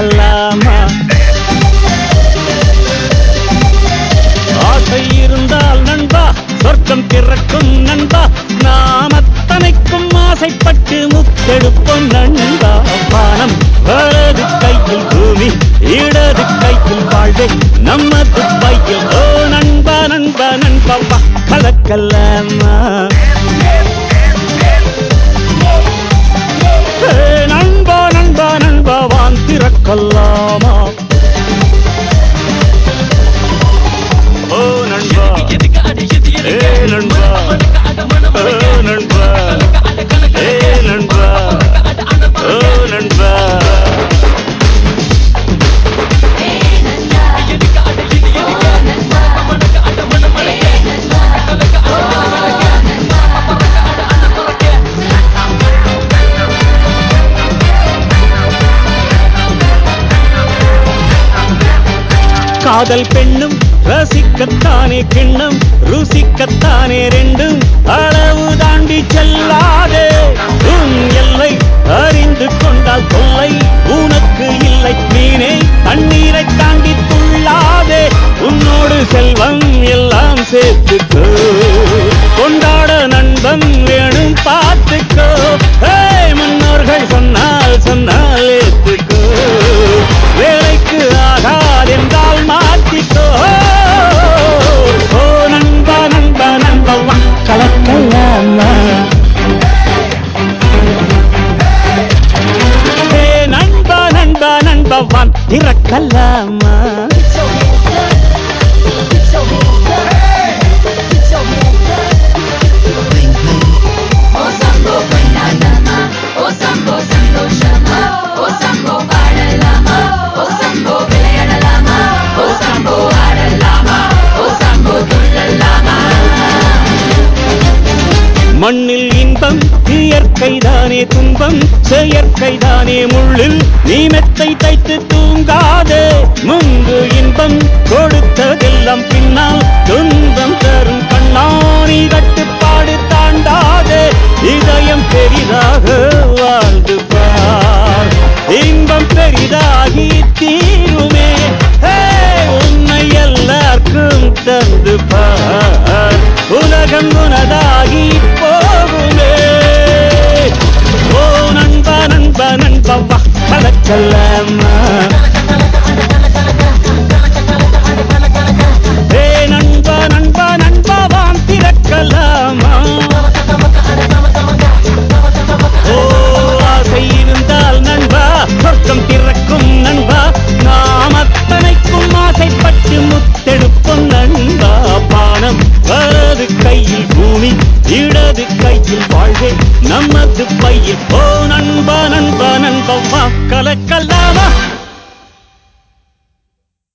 திறக்கல்லாமா ஆசை இருந்தால் நண்பா சொர்க்கம் திறக்கும் நண்பா நாம் அத்தனைக்கும் ஆசைப்பட்டு முத்தெடுப்போம் நண்பா. பானம் வலது கையில் பூமி இடது கையில் வாழ்வே நமது பையில் ஓ நண்பா நண்பா நண்பா வா நண்பா. நண்பா. ஏ நண்பா. ஓ நண்பா. காதல் பெண்ணும் ரசிக்கத்தானே கிண்ணம் ருசிக்கத்தானே ரெண்டும். அளவு தாண்டி செல்லாதே. உன் எல்லை அறிந்து கொண்டால் தொல்லை உனக்கு இல்லை மீனே தண்ணீரை தாண்டி துள்ளாதே. உன்னோடு செல்வம் எல்லாம் சேர்த்துக்கோ. திறக்கலாமா தானே துன்பம் செயற்கை தானே முள்ளில். நீ மெத்தை தைத்து தூங்காதே முன்பு இன்பம் கொடுத்ததெல்லாம் பின்னால். துன்பம் தரும் கண்ணாணி கட்டுப்பாடு தாண்டாதே இதயம் பெரிதாக வாழ்ந்து பார். இன்பம் பெரிதாகி தீருமே ஹே, உன்னை எல்லாருக்கும் தந்து பார். உலகம் உனதாகி الصباح على الكلام நண்பா நண்பா நண்பாவான் திறக்கலாமா ஓ ஆசை சொர்க்கம் திற இடது வாழ்வே. நமது பையில் போ நண்பா நண்பா நண்பா கலக்கல்லாமா